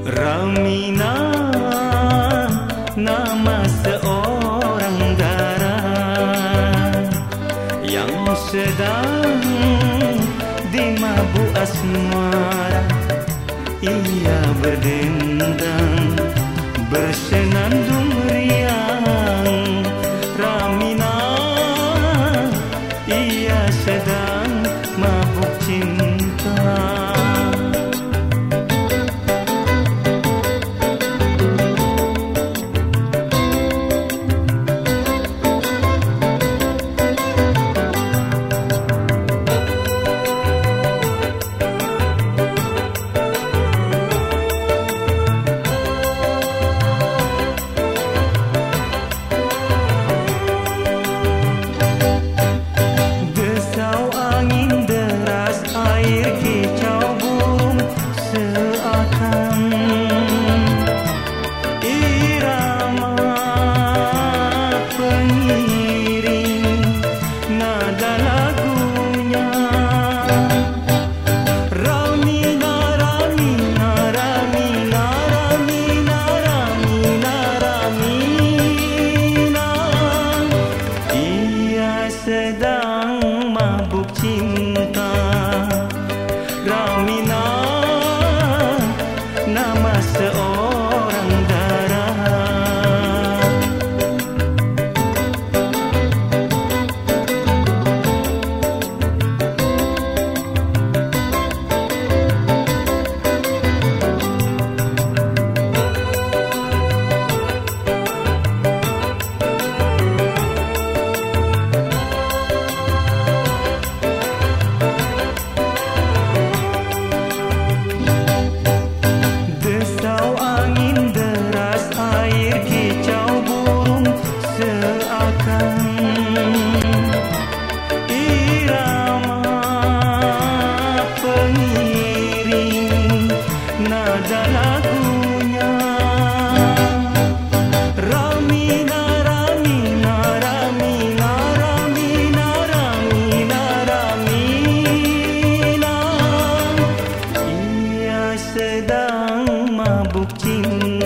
Ramina nama seorang darah yang sedang dimabu asmara. Ia berdendang bersenandung sedang mabuk cinta sedang mabuk cinta.